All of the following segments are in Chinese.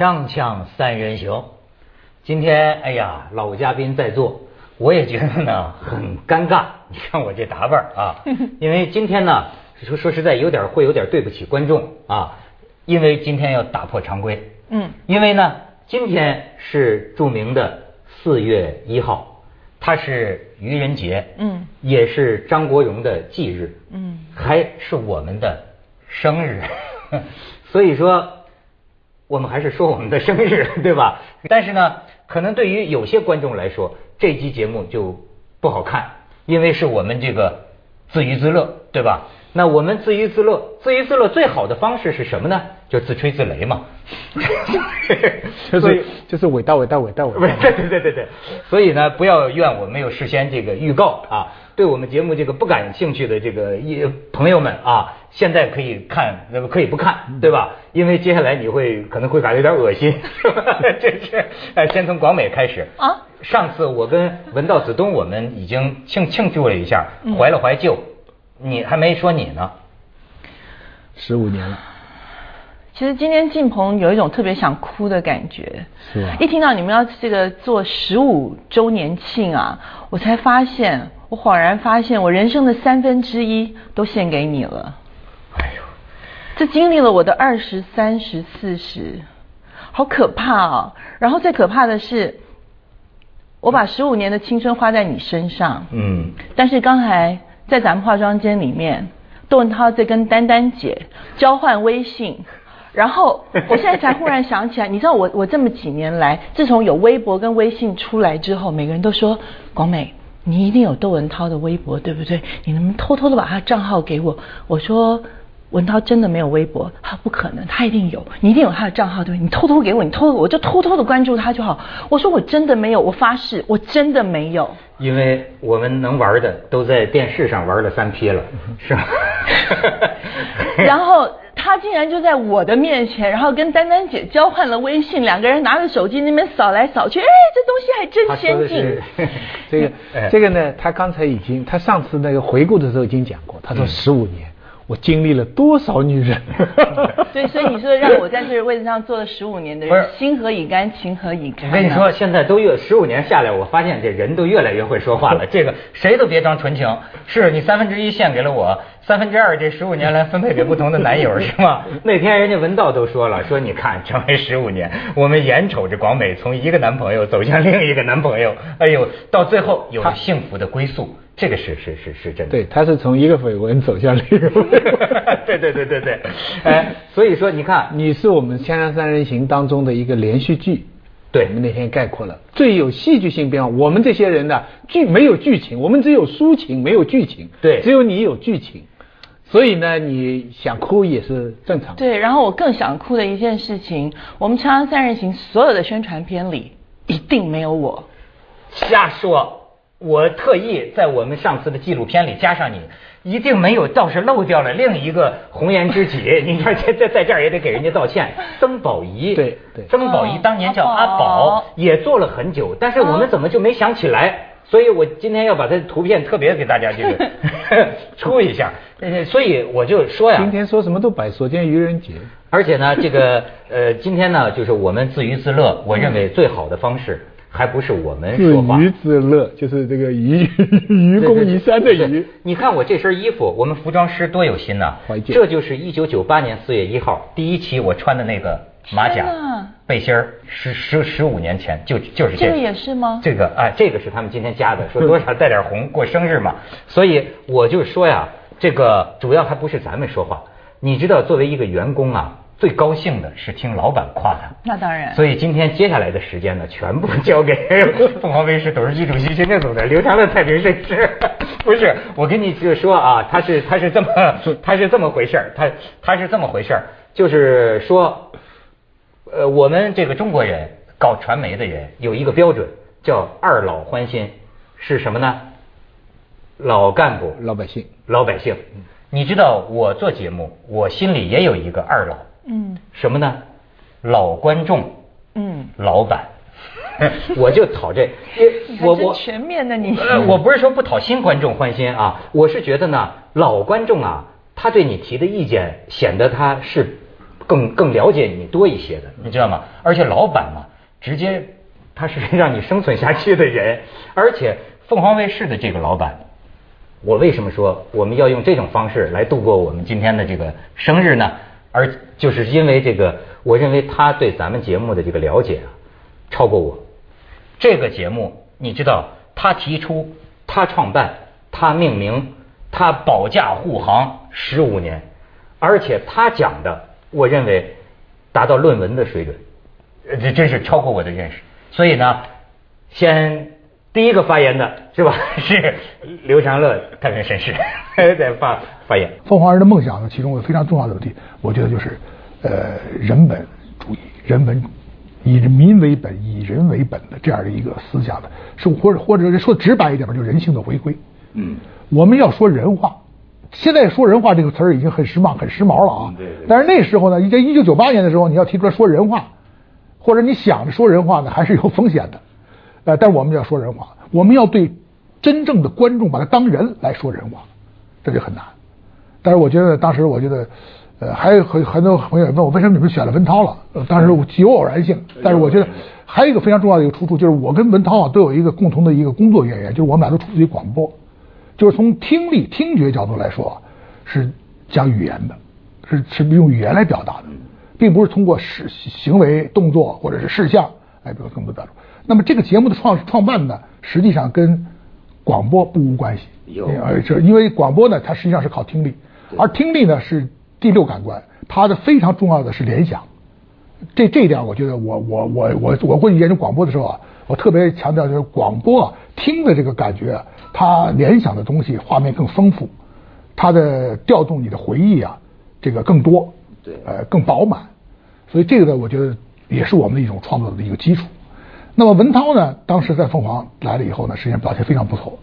锵锵三人行，今天哎呀，老嘉宾在座，我也觉得呢很尴尬。你看我这打扮啊，因为今天呢说说实在有点会有点对不起观众啊，因为今天要打破常规。嗯，因为呢今天是著名的四月一号，它是愚人节，嗯，也是张国荣的忌日，嗯，还是我们的生日，所以说。我们还是说我们的生日，对吧？但是呢，可能对于有些观众来说，这期节目就不好看，因为是我们这个自娱自乐，对吧？那我们自娱自乐，自娱自乐最好的方式是什么呢？就自吹自擂嘛。就是 就是伟大伟大伟大伟大。对对对对对。所以呢，不要怨我没有事先这个预告啊。对我们节目这个不感兴趣的这个一朋友们啊，现在可以看，那么可以不看，对吧？因为接下来你会可能会感觉有点恶心，这 是哎，先从广美开始啊。上次我跟文道子东，我们已经庆庆祝了一下，怀了怀旧。你还没说你呢，十五年了。其实今天进棚有一种特别想哭的感觉，是吧？一听到你们要这个做十五周年庆啊，我才发现。我恍然发现，我人生的三分之一都献给你了。这经历了我的二十三十四十，好可怕啊！然后最可怕的是，我把十五年的青春花在你身上。嗯。但是刚才在咱们化妆间里面，窦文涛在跟丹丹姐交换微信，然后我现在才忽然想起来，你知道我我这么几年来，自从有微博跟微信出来之后，每个人都说广美。你一定有窦文涛的微博，对不对？你能不能偷偷的把他账号给我？我说文涛真的没有微博，他不可能，他一定有，你一定有他的账号，对不对？你偷偷给我，你偷偷我就偷偷的关注他就好。我说我真的没有，我发誓我真的没有。因为我们能玩的都在电视上玩了三批了，是吧？然后。他竟然就在我的面前，然后跟丹丹姐交换了微信，两个人拿着手机那边扫来扫去，哎，这东西还真先进。这个这个呢，他刚才已经，他上次那个回顾的时候已经讲过，他说十五年。我经历了多少女人？对，所以你说让我在这个位置上坐了十五年的人，心何以甘，情何以堪？我跟你说，现在都越十五年下来，我发现这人都越来越会说话了。这个谁都别装纯情，是你三分之一献给了我，三分之二这十五年来分配给不同的男友，是吗？那天人家文道都说了，说你看，成为十五年，我们眼瞅着广美从一个男朋友走向另一个男朋友，哎呦，到最后有了幸福的归宿。这个是是是是真的，对，他是从一个绯闻走向另一个，对对对对对，哎，所以说你看，你是我们《锵锵三人行》当中的一个连续剧，对，我们那天概括了最有戏剧性变化。我们这些人呢，剧没有剧情，我们只有抒情，没有剧情，对，只有你有剧情，所以呢，你想哭也是正常。对，然后我更想哭的一件事情，我们《锵锵三人行》所有的宣传片里一定没有我，瞎说。我特意在我们上次的纪录片里加上你，一定没有，倒是漏掉了另一个红颜知己。你看，在在在这儿也得给人家道歉。曾宝仪，对对，曾宝仪当年叫阿宝，也做了很久，但是我们怎么就没想起来？所以我今天要把他的图片特别给大家这个 出一下。所以我就说呀，今天说什么都摆，所见愚人节。而且呢，这个呃，今天呢，就是我们自娱自乐，我认为最好的方式。还不是我们说话，自娱自乐，就是这个愚愚 公移山的愚。你看我这身衣服，我们服装师多有心呐！这就是一九九八年四月一号第一期我穿的那个马甲背心儿，十十十五年前就就是这个这个也是吗？这个哎，这个是他们今天加的，说多少带点红过生日嘛。所以我就说呀，这个主要还不是咱们说话，你知道，作为一个员工啊。最高兴的是听老板夸他，那当然。所以今天接下来的时间呢，全部交给凤凰卫视董事局主席、行政总裁刘强的太平盛世。不是，我跟你就说啊，他是他是这么 他是这么回事儿，他他是这么回事儿，就是说，呃，我们这个中国人搞传媒的人有一个标准，叫二老欢心，是什么呢？老干部、老百姓、老百姓。你知道我做节目，我心里也有一个二老。嗯，什么呢？老观众，嗯，老板，我就讨这，我我全面的你。我不是说不讨新观众欢心啊，我是觉得呢，老观众啊，他对你提的意见显得他是更更了解你多一些的，你知道吗？而且老板嘛，直接他是让你生存下去的人，而且凤凰卫视的这个老板，我为什么说我们要用这种方式来度过我们今天的这个生日呢？而就是因为这个，我认为他对咱们节目的这个了解啊，超过我。这个节目，你知道，他提出，他创办，他命名，他保驾护航十五年，而且他讲的，我认为达到论文的水准，这真是超过我的认识。所以呢，先第一个发言的是吧？是刘长乐太平绅士在发发言。凤凰人的梦想呢，其中有非常重要的问题，我觉得就是呃人本主义，人文。以民为本、以人为本的这样的一个思想的，是或者或者说直白一点吧，就人性的回归。嗯，我们要说人话，现在说人话这个词儿已经很时髦、很时髦了啊。对。但是那时候呢，在一九九八年的时候，你要提出来说人话，或者你想着说人话呢，还是有风险的。呃，但是我们要说人话，我们要对真正的观众把他当人来说人话，这就很难。但是我觉得当时，我觉得。呃，还有很很多朋友问我为什么你们选了文涛了？呃，当时极有偶然性，但是我觉得还有一个非常重要的一个出处，就是我跟文涛啊都有一个共同的一个工作渊源，就是我们俩都出自于广播，就是从听力听觉角度来说，是讲语言的，是是用语言来表达的，并不是通过事行为动作或者是事项来表更多表达。那么这个节目的创创办呢，实际上跟广播不无关系，因为广播呢，它实际上是靠听力，而听力呢是。第六感官，它的非常重要的是联想，这这一点我觉得我我我我我过去研究广播的时候啊，我特别强调就是广播啊听的这个感觉，它联想的东西画面更丰富，它的调动你的回忆啊这个更多，对，呃更饱满，所以这个呢我觉得也是我们的一种创作的一个基础。那么文涛呢，当时在凤凰来了以后呢，实际上表现非常不错，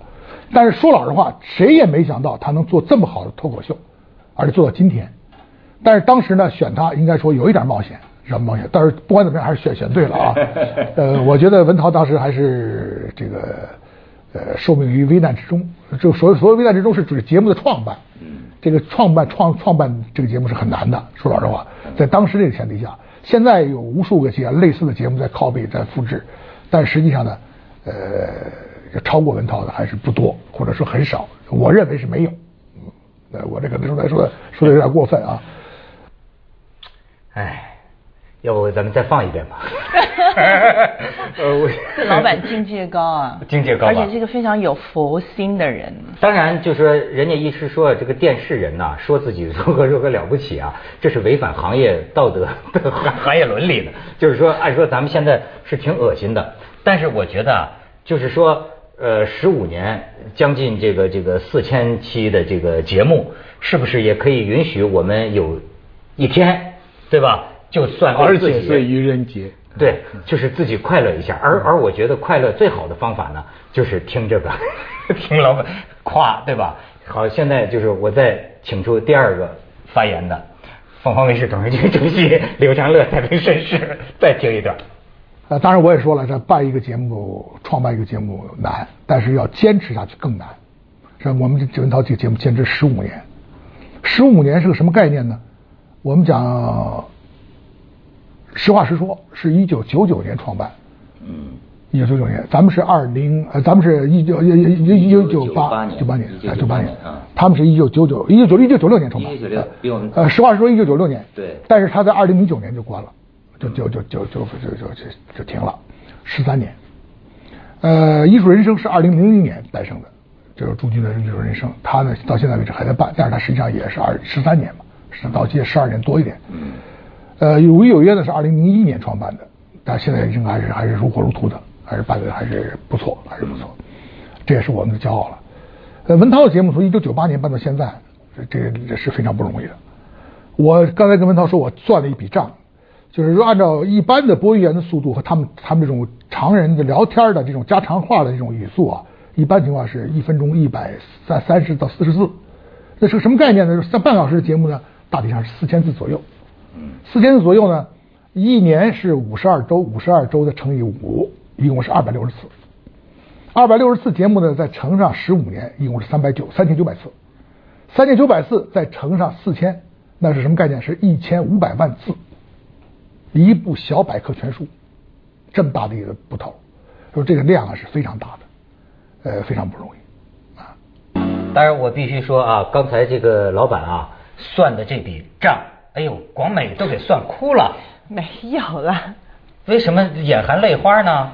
但是说老实话，谁也没想到他能做这么好的脱口秀，而且做到今天。但是当时呢，选他应该说有一点冒险，什么冒险？但是不管怎么样，还是选选对了啊。呃，我觉得文涛当时还是这个呃受命于危难之中。就所所谓危难之中，是指节目的创办。嗯。这个创办创创办这个节目是很难的，说老实话，在当时这个前提下，现在有无数个节类似的节目在拷贝在复制，但实际上呢，呃，超过文涛的还是不多，或者说很少。我认为是没有。嗯，呃，我这个说来说说的有点过分啊。哎，要不咱们再放一遍吧？这老板境界高啊，境界高，而且是一个非常有佛心的人。当然，就说人家一直说这个电视人呐，说自己如何如何了不起啊，这是违反行业道德、行业伦理的。就是说，按说咱们现在是挺恶心的，但是我觉得啊，就是说，呃，十五年将近这个这个四千期的这个节目，是不是也可以允许我们有一天？对吧？就算而且是愚人节，对，就是自己快乐一下。而而我觉得快乐最好的方法呢，就是听这个，听老板夸，对吧？好，现在就是我再请出第二个发言的，凤凰卫视董事局主席刘长乐太平绅士，再听一段。呃，当然我也说了，这办一个节目，创办一个节目难，但是要坚持下去更难。是我们这文涛这个节目坚持十五年，十五年是个什么概念呢？我们讲，实话实说，是一九九九年创办。嗯，一九九九年，咱们是二零，呃，咱们是一九一一一九九八九八年，九八年啊，他们是一九九九一九九一九九六年创办。一九九六比我们呃，实话实说，一九九六年。对。但是他在二零零九年就关了，就就就就就就就就就停了，十三年。呃，艺术人生是二零零零年诞生的，就是朱军的艺术人生，他呢到现在为止还在办，但是他实际上也是二十三年嘛。是到今十二年多一点，嗯，呃，有违有约呢是二零零一年创办的，但现在应该还是还是如火如荼的，还是办的还是不错，还是不错，这也是我们的骄傲了。呃，文涛的节目从一九九八年办到现在，这这是非常不容易的。我刚才跟文涛说，我算了一笔账，就是说按照一般的播音员的速度和他们他们这种常人的聊天的这种家常话的这种语速啊，一般情况是一分钟一百三三十到四十字，那是个什么概念呢？三半小时的节目呢？大体上是四千字左右，嗯，四千字左右呢，一年是五十二周，五十二周的乘以五，一共是二百六十次。二百六十次节目呢，再乘上十五年，一共是三百九三千九百次。三千九百次再乘上四千，那是什么概念？是一千五百万字，一部小百科全书，这么大的一个部头，说这个量啊是非常大的，呃，非常不容易啊。当然，我必须说啊，刚才这个老板啊算的这笔账，哎呦，广美都给算哭了。没有了。为什么眼含泪花呢？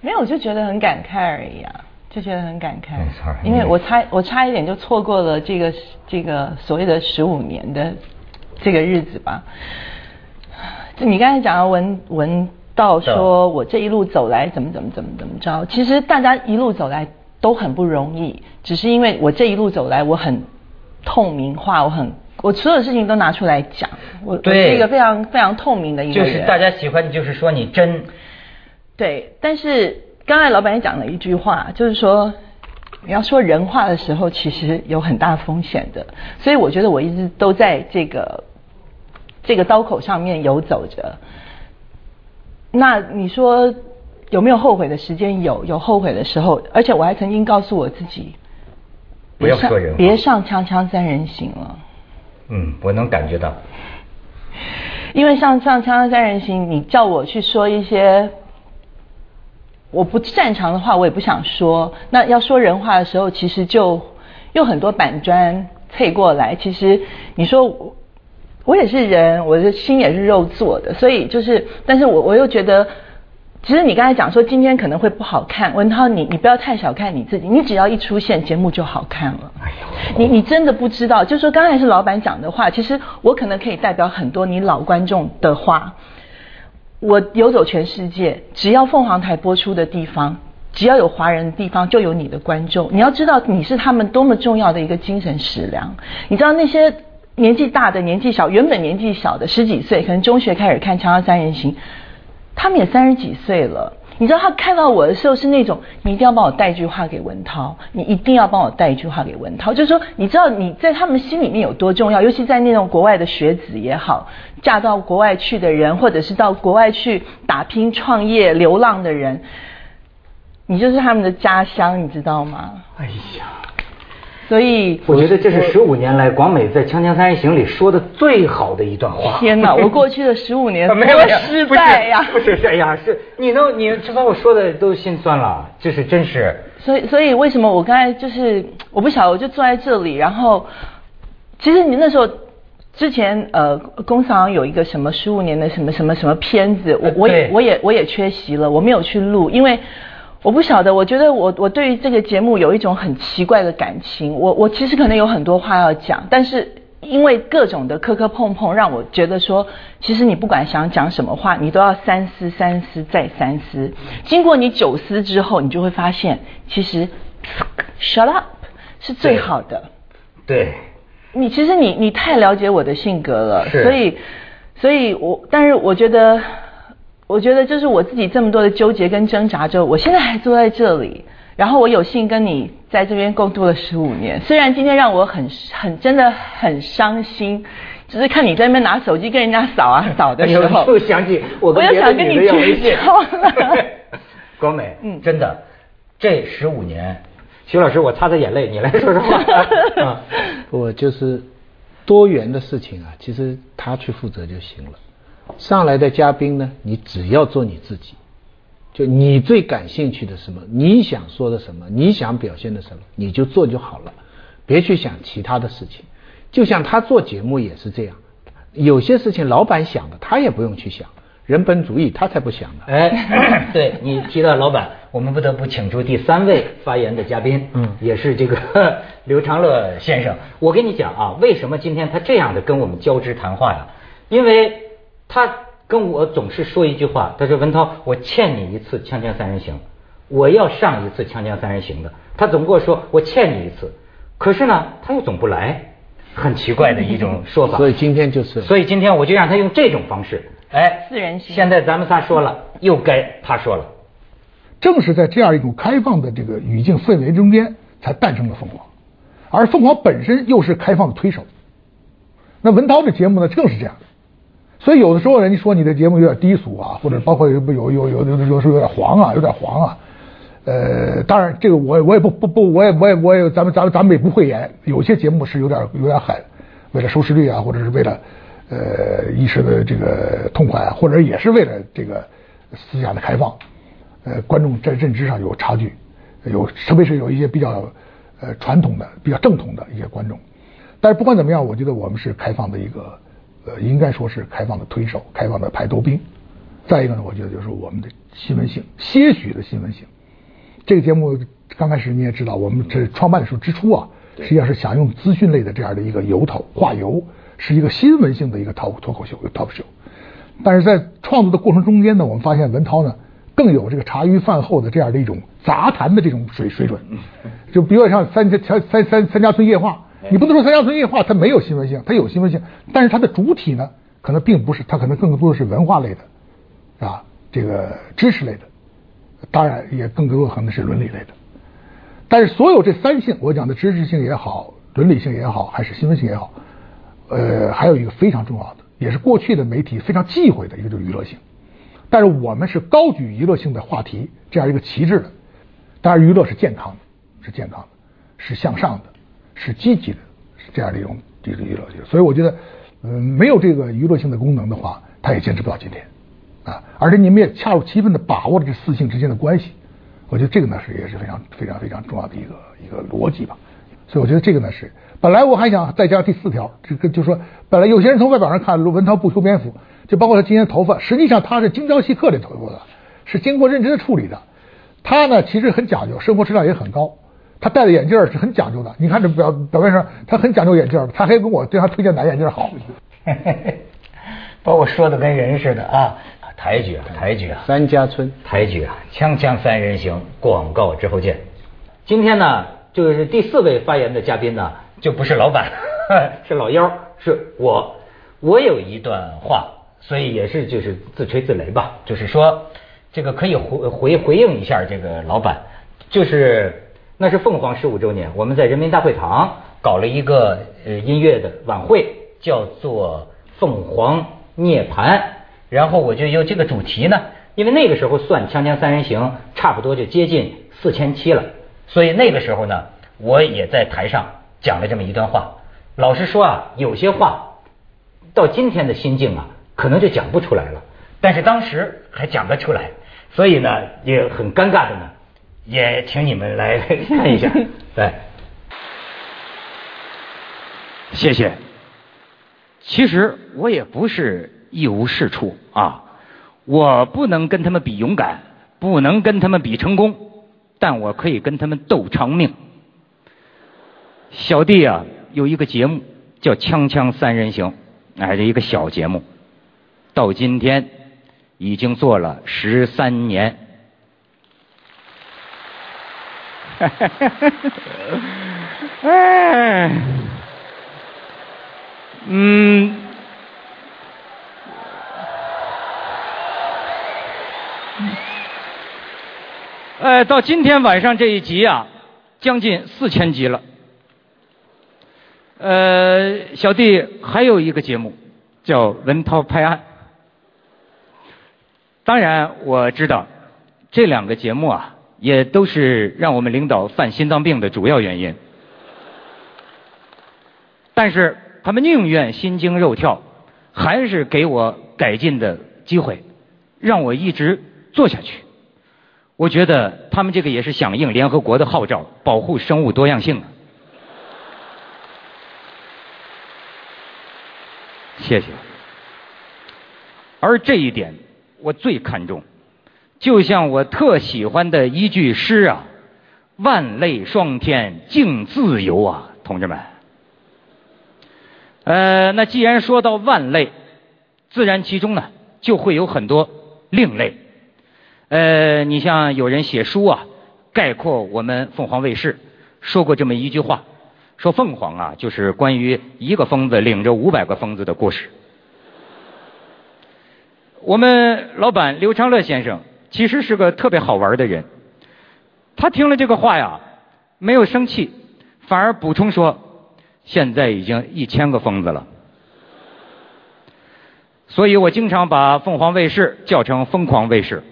没有，我就觉得很感慨而已啊。就觉得很感慨，没错因为我差我差一点就错过了这个这个所谓的十五年的这个日子吧。你刚才讲到文文道说我这一路走来怎么怎么怎么怎么着，其实大家一路走来都很不容易，只是因为我这一路走来我很透明化，我很我所有事情都拿出来讲，我我是一个非常非常透明的一个人。就是大家喜欢就是说你真，对，但是。刚才老板也讲了一句话，就是说你要说人话的时候，其实有很大风险的。所以我觉得我一直都在这个这个刀口上面游走着。那你说有没有后悔的时间？有，有后悔的时候。而且我还曾经告诉我自己，不要说人，别上锵锵三人行了。嗯，我能感觉到。因为上上锵锵三人行，你叫我去说一些。我不擅长的话，我也不想说。那要说人话的时候，其实就用很多板砖配过来。其实你说我也是人，我的心也是肉做的，所以就是，但是我我又觉得，其实你刚才讲说今天可能会不好看，文涛，你你不要太小看你自己，你只要一出现节目就好看了。你你真的不知道，就说刚才是老板讲的话，其实我可能可以代表很多你老观众的话。我游走全世界，只要凤凰台播出的地方，只要有华人的地方，就有你的观众。你要知道，你是他们多么重要的一个精神食粮。你知道那些年纪大的、年纪小，原本年纪小的十几岁，可能中学开始看《锵锵三人行》，他们也三十几岁了。你知道他看到我的时候是那种，你一定要帮我带一句话给文涛，你一定要帮我带一句话给文涛，就是说，你知道你在他们心里面有多重要，尤其在那种国外的学子也好，嫁到国外去的人，或者是到国外去打拼创业、流浪的人，你就是他们的家乡，你知道吗？哎呀。所以我觉得这是十五年来广美在《锵锵三人行》里说的最好的一段话。天哪，我过去的十五年多失败呀！不是，哎呀，是你都，你这把我说的都心酸了，这是真是。所以，所以为什么我刚才就是我不晓得，我就坐在这里，然后其实你那时候之前呃，工厂有一个什么十五年的什么什么什么片子，我我也我也我也缺席了，我没有去录，因为。我不晓得，我觉得我我对于这个节目有一种很奇怪的感情。我我其实可能有很多话要讲，但是因为各种的磕磕碰碰，让我觉得说，其实你不管想讲什么话，你都要三思三思再三思。经过你九思之后，你就会发现，其实 shut up 是最好的。对。你其实你你太了解我的性格了，所以所以我但是我觉得。我觉得就是我自己这么多的纠结跟挣扎之后，我现在还坐在这里，然后我有幸跟你在这边共度了十五年。虽然今天让我很很真的很伤心，就是看你在那边拿手机跟人家扫啊扫的时候，又想起我我又想跟你绝交了。光美，嗯，真的，这十五年，徐老师，我擦擦眼泪，你来说说话。我就是多元的事情啊，其实他去负责就行了。上来的嘉宾呢，你只要做你自己，就你最感兴趣的什么，你想说的什么，你想表现的什么，你就做就好了，别去想其他的事情。就像他做节目也是这样，有些事情老板想的，他也不用去想，人本主义他才不想呢。哎，对你提到老板，我们不得不请出第三位发言的嘉宾，嗯，也是这个 刘长乐先生。我跟你讲啊，为什么今天他这样的跟我们交织谈话呀？因为。他跟我总是说一句话，他说：“文涛，我欠你一次《锵锵三人行》，我要上一次《锵锵三人行》的。”他总跟我说：“我欠你一次。”可是呢，他又总不来，很奇怪的一种 说法。所以今天就是，所以今天我就让他用这种方式。哎，四人行。现在咱们仨说了，又该他说了。正是在这样一种开放的这个语境氛围中间，才诞生了凤凰，而凤凰本身又是开放的推手。那文涛的节目呢，正是这样。所以有的时候人家说你的节目有点低俗啊，或者包括有有有有有的时候有点黄啊，有点黄啊。呃，当然这个我我也不不不我也我也我也咱们咱们咱们也不会演，有些节目是有点有点狠，为了收视率啊，或者是为了呃一时的这个痛快，或者也是为了这个思想的开放，呃，观众在认知上有差距，有特别是有一些比较呃传统的、比较正统的一些观众。但是不管怎么样，我觉得我们是开放的一个，呃，应该说是开放的推手，开放的排头兵。再一个呢，我觉得就是我们的新闻性，些许的新闻性。这个节目刚开始你也知道，我们这创办的时候之初啊，实际上是想用资讯类的这样的一个由头化油，是一个新闻性的一个 talk 脱口秀，talk show。但是在创作的过程中间呢，我们发现文涛呢更有这个茶余饭后的这样的一种杂谈的这种水水准，就比如像三家三三三家村夜话。你不能说《三乡村夜话》它没有新闻性，它有新闻性，但是它的主体呢，可能并不是，它可能更多的是文化类的，啊，这个知识类的，当然也更多的可能是伦理类的。但是所有这三性，我讲的知识性也好，伦理性也好，还是新闻性也好，呃，还有一个非常重要的，也是过去的媒体非常忌讳的一个，就是娱乐性。但是我们是高举娱乐性的话题这样一个旗帜的，当然娱乐是健康的，是健康的，是向上的。是积极的，是这样的一种这个娱乐性，所以我觉得，嗯，没有这个娱乐性的功能的话，它也坚持不到今天，啊，而且你们也恰如其分的把握了这四性之间的关系，我觉得这个呢是也是非常非常非常重要的一个一个逻辑吧，所以我觉得这个呢是，本来我还想再加第四条，这个就说，本来有些人从外表上看文涛不修边幅，就包括他今天头发，实际上他是精雕细刻的头发的，是经过认真的处理的，他呢其实很讲究，生活质量也很高。他戴的眼镜是很讲究的，你看这表表面上，他很讲究眼镜，他还跟我对他推荐哪眼镜好，把我说的跟人似的啊！抬举啊，抬举啊！三家村抬举啊！锵锵三人行，广告之后见。今天呢，就是第四位发言的嘉宾呢，就不是老板，是老幺，是我。我有一段话，所以也是就是自吹自擂吧，就是说这个可以回回回应一下这个老板，就是。那是凤凰十五周年，我们在人民大会堂搞了一个呃音乐的晚会，叫做《凤凰涅槃》。然后我就用这个主题呢，因为那个时候算《锵锵三人行》差不多就接近四千七了，所以那个时候呢，我也在台上讲了这么一段话。老实说啊，有些话到今天的心境啊，可能就讲不出来了，但是当时还讲得出来，所以呢也很尴尬的呢。也请你们来看一下，对，谢谢。其实我也不是一无是处啊，我不能跟他们比勇敢，不能跟他们比成功，但我可以跟他们斗长命。小弟啊，有一个节目叫《锵锵三人行》，哎，这一个小节目，到今天已经做了十三年。哎，嗯，呃，到今天晚上这一集啊，将近四千集了。呃，小弟还有一个节目叫《文涛拍案》，当然我知道这两个节目啊。也都是让我们领导犯心脏病的主要原因，但是他们宁愿心惊肉跳，还是给我改进的机会，让我一直做下去。我觉得他们这个也是响应联合国的号召，保护生物多样性。谢谢。而这一点，我最看重。就像我特喜欢的一句诗啊，“万类霜天竞自由啊，同志们。”呃，那既然说到万类，自然其中呢就会有很多另类。呃，你像有人写书啊，概括我们凤凰卫视，说过这么一句话，说凤凰啊就是关于一个疯子领着五百个疯子的故事。我们老板刘长乐先生。其实是个特别好玩的人，他听了这个话呀，没有生气，反而补充说：“现在已经一千个疯子了。”所以我经常把凤凰卫视叫成“疯狂卫视”。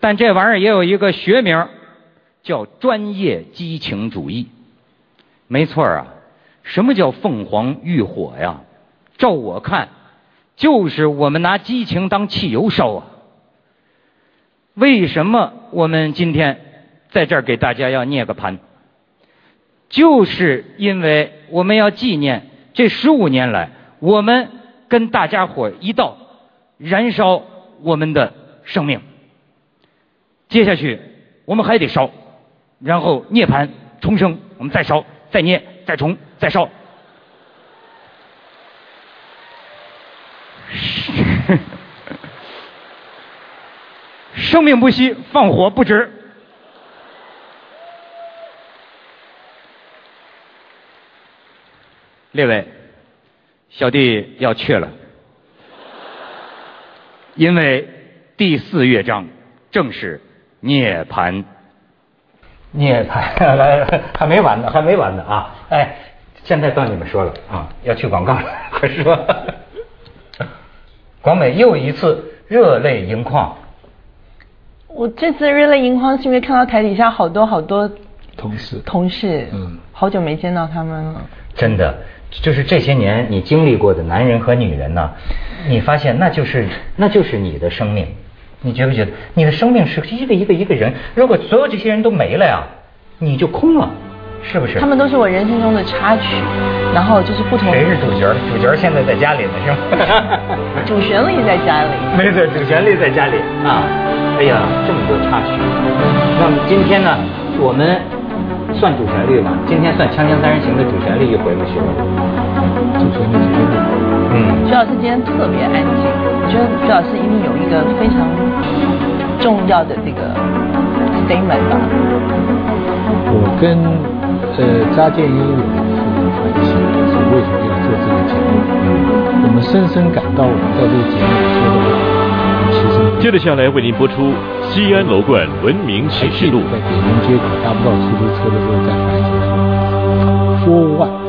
但这玩意儿也有一个学名，叫专业激情主义。没错啊，什么叫凤凰浴火呀？照我看，就是我们拿激情当汽油烧啊。为什么我们今天在这儿给大家要捏个盘？就是因为我们要纪念这十五年来，我们跟大家伙一道燃烧我们的生命。接下去我们还得烧，然后涅盘重生，我们再烧，再捏，再重，再烧。生命不息，放火不止。列位，小弟要去了，因为第四乐章正是涅槃。涅槃，来，还没完呢，还没完呢啊！哎，现在到你们说了啊，要去广告了，快说。广美又一次热泪盈眶。我这次热泪盈眶是因为看到台底下好多好多同事，同事，嗯，好久没见到他们了。真的。就是这些年你经历过的男人和女人呢，你发现那就是那就是你的生命，你觉不觉得你的生命是一个一个一个人？如果所有这些人都没了呀，你就空了，是不是？他们都是我人生中的插曲，然后就是不同。谁是主角？主角现在在家里呢，是吗？主旋律在家里。没错，主旋律在家里啊！哎呀，这么多插曲。那么今天呢，我们。算主旋律吗？今天算《锵锵三人行》的主旋律又回不去了主旋律。嗯。徐老师今天特别安静，我觉得徐老师一定有一个非常重要的这个 statement 吧。我跟呃扎建英有一次传奇，是为什么要做这个节目？我们深深感到我们在这个节目里说的话，其实。接着下来为您播出。西安楼冠文明启示录，在北京街口搭不到出租车的时候，在反省说说万。